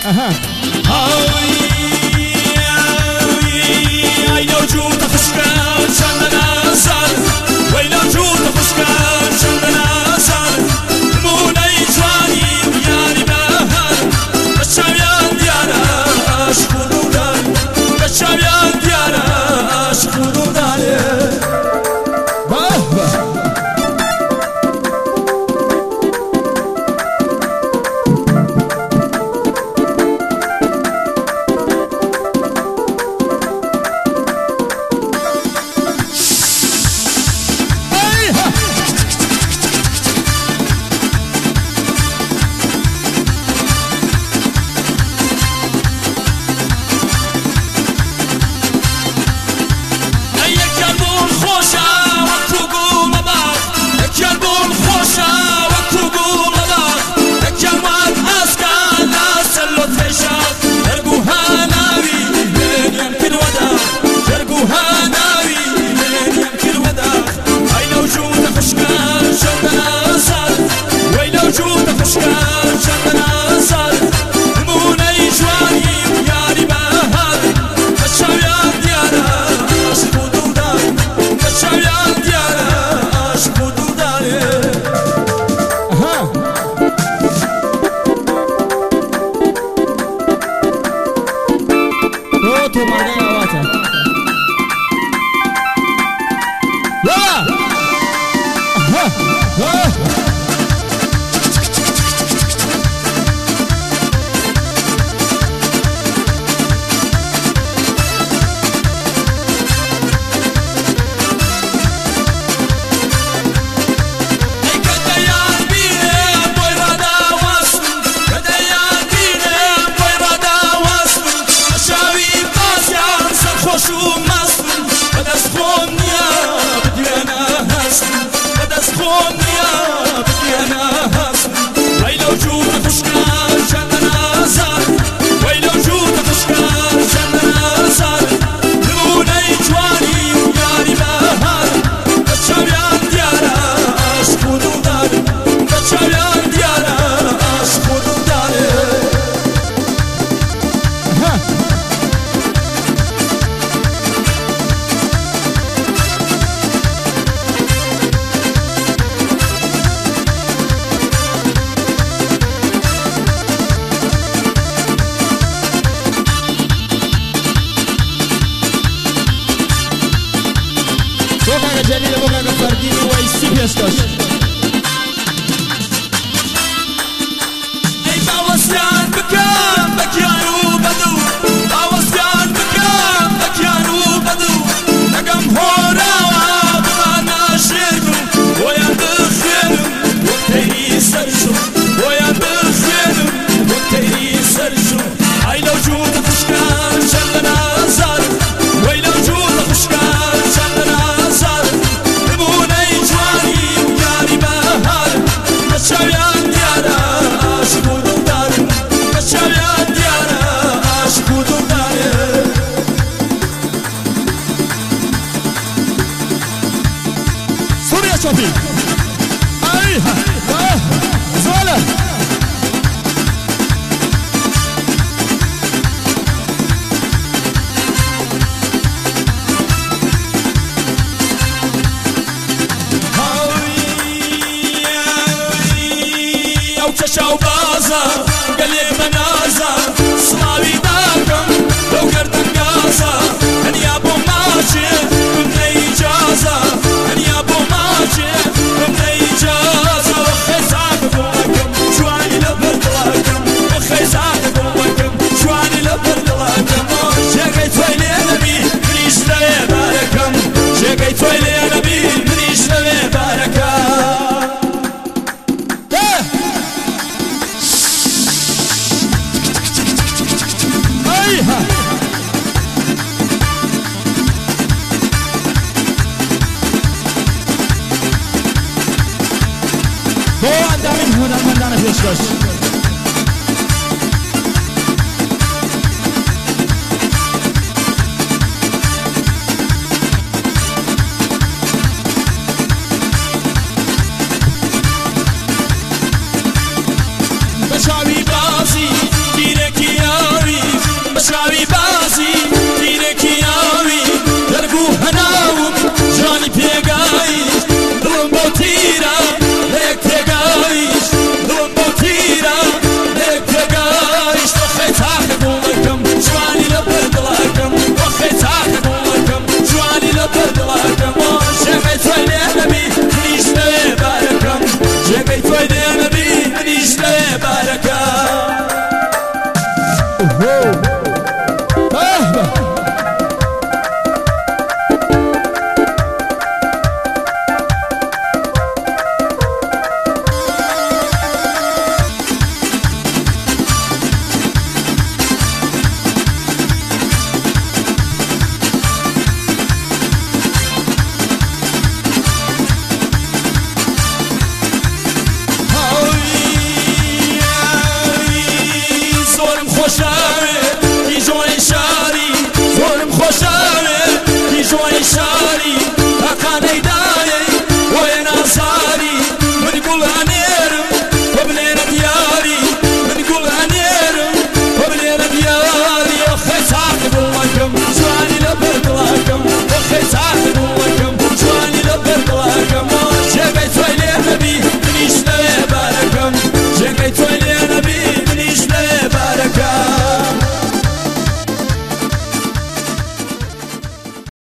Uh-huh. Huh? Huh? chauvosa نشاري